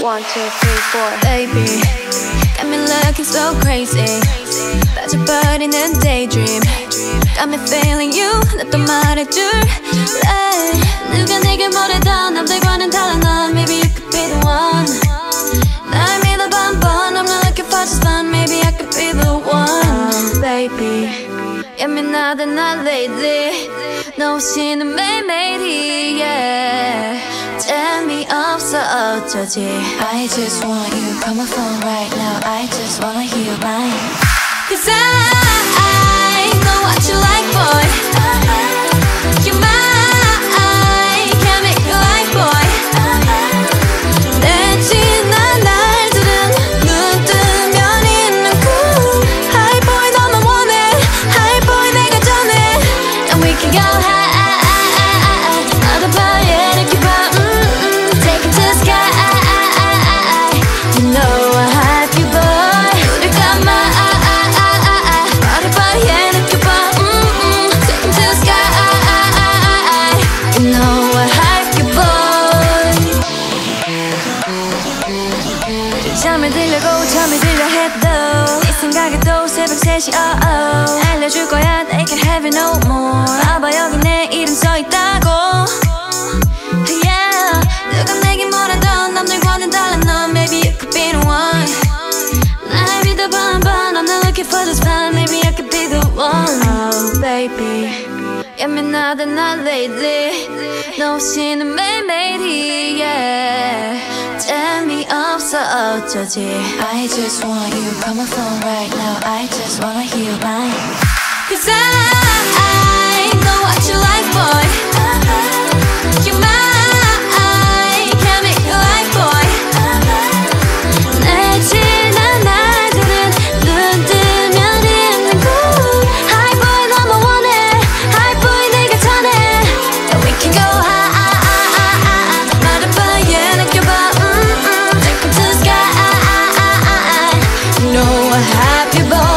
One, two, three, four. Baby, got me looking so crazy. 빠져버리는 daydream. Got me feeling you. 나또 말해줄래? 누가 내게 뭐래 Baby, 예민하던 나 lately. 너 없이는 매일매일이 yeah. 재미없어 어쩌지 I just want you Call my phone right now I just wanna hear mine Cause I, 잠을 들려고 잠이 들려 해도 네 생각에 또 새벽 3시 oh oh 알려줄 거야 they can have it no more 봐봐 여기 내 이름 써있다고 yeah 누가 내게 뭐라던 남들과는 달라 넌 Maybe you could be the one 날 믿어봐 한번 I'm not looking for this fun Maybe I could be the one Oh baby 예민하던 나 lately 너 없이는 매일매일이 yeah dirty I just want you, come and phone right now. I just wanna hear mine. happy boy.